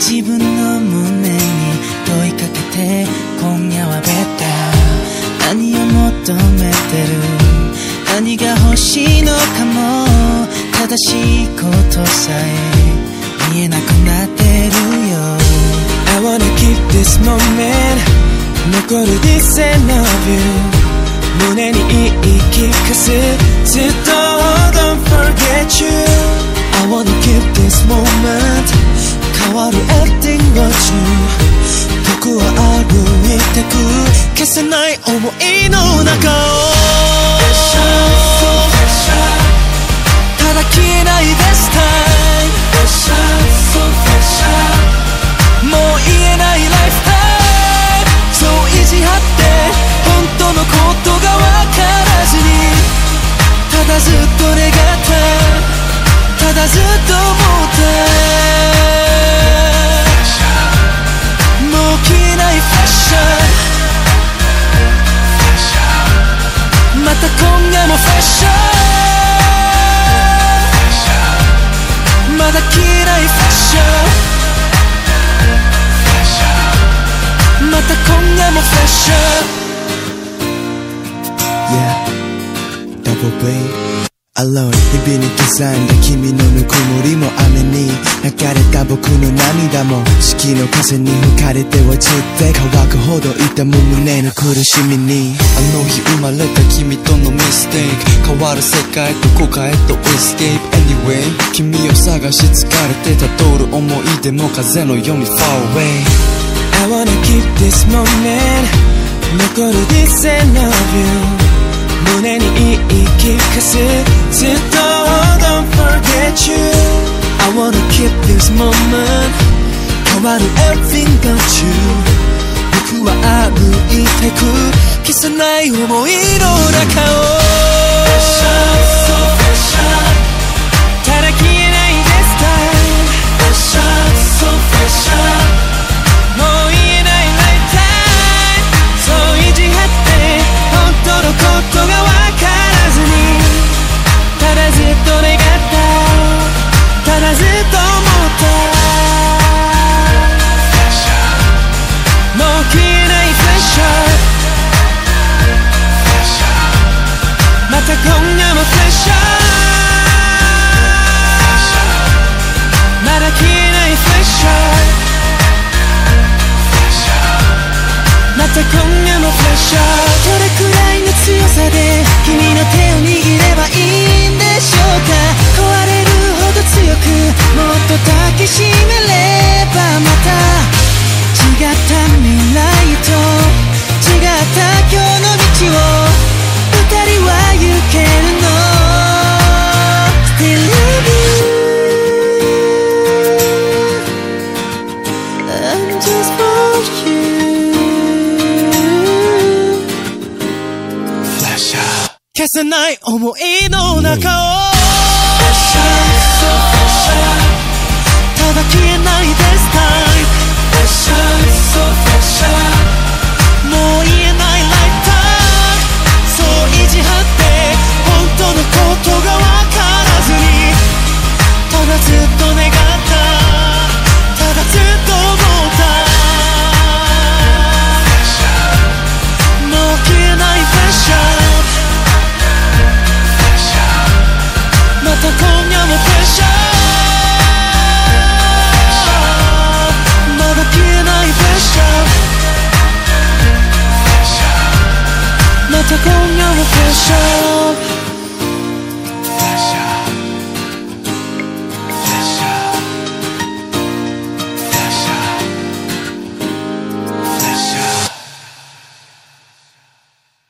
自分の胸に問いかけて今夜はベタ。何を求めてる？何が欲しいのかも。正しいことさえ見えなくなってるよ。I wanna keep this moment 残る This and of you 胸に言い聞かすずっと Don't forget you せない想いの中を。ただ消えない best time もう言えない lifetime そう意地張って本当のことがわからずに。ただずっと願った。ただずっと思った。ョンまだ消えないファッション。また今夜もファッション。Yeah, double B. Alone 日々に刻んだ君のぬくもりも雨に流れた僕の涙も四季の風に吹かれて落ちて乾くほど痛む胸の苦しみに。あの日生まれた君とのミステイク変わる世界どこかへと escape anyway 君を探し疲れてた通る思い出も風のように far away. I wanna keep this moment 残る this and of you 胸に言い聞かせずっと Don't forget you I wanna keep this moment 変わる everything but you 僕は歩いてく消せない想いの中を せない思いの中を。show